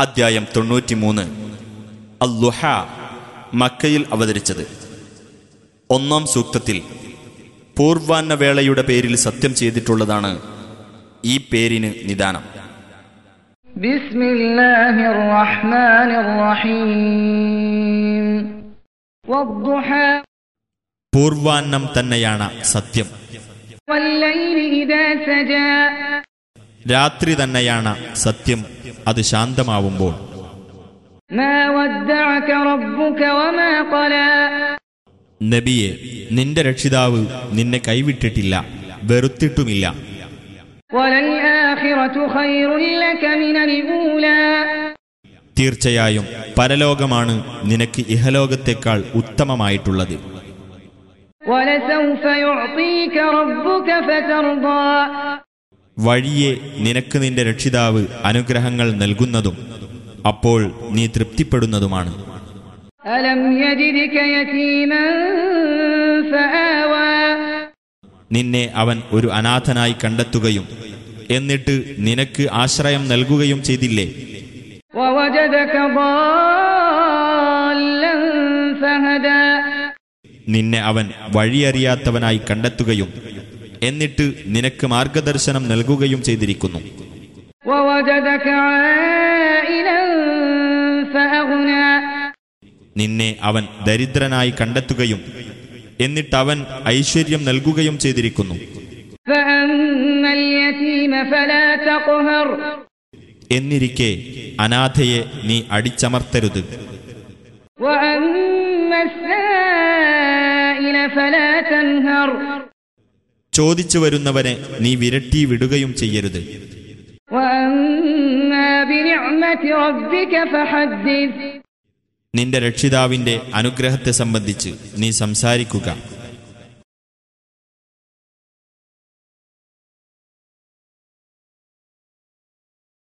അധ്യായം തൊണ്ണൂറ്റിമൂന്ന്. അല്ലുഹ മക്കയിൽ അവതരിച്ചത്. ഒന്നാം സൂക്തത്തിൽ പൂർവാന്നവേളയുടെ പേരിൽ സത്യം ചെയ്തിട്ടുള്ളതാണ് ഈ പേരിന് നിദാനം. പൂർവാന്നം തന്നെയാണ് സത്യം. രാത്രി തന്നെയാണ് സത്യം. അത് ശാന്തമാവുമ്പോൾ. നബിയെ നിന്റെ രക്ഷിതാവ് നിന്നെ കൈവിട്ടിട്ടില്ല വെറുത്തിട്ടുമില്ല. തീർച്ചയായും പരലോകമാണ് നിനക്ക് ഇഹലോകത്തെക്കാൾ ഉത്തമമായിട്ടുള്ളത്. വഴിയെ നിനക്ക് നിന്റെ രക്ഷിതാവ് അനുഗ്രഹങ്ങൾ നൽകുന്നതും അപ്പോൾ നീ തൃപ്തിപ്പെടുന്നതുമാണ്. നിന്നെ അവൻ ഒരു അനാഥനായി കണ്ടെത്തുകയും എന്നിട്ട് നിനക്ക് ആശ്രയം നൽകുകയും ചെയ്തില്ലേ? നിന്നെ അവൻ വഴിയറിയാത്തവനായി കണ്ടെത്തുകയും എന്നിട്ട് നിനക്ക് മാർഗദർശനം നൽകുകയും ചെയ്തിരിക്കുന്നു. നിന്നെ അവൻ ദരിദ്രനായി കണ്ടെത്തുകയും എന്നിട്ട് അവൻ ഐശ്വര്യം നൽകുകയും ചെയ്തിരിക്കുന്നു. എന്നിരിക്കെ അനാഥയെ നീ അടിച്ചമർത്തരുത്. ചോദിച്ചു വരുന്നവനെ നീ വിരട്ടി വിടുകയും ചെയ്യരുത്. നിന്റെ രക്ഷിതാവിന്റെ അനുഗ്രഹത്തെ സംബന്ധിച്ച് നീ സംസാരിക്കുക.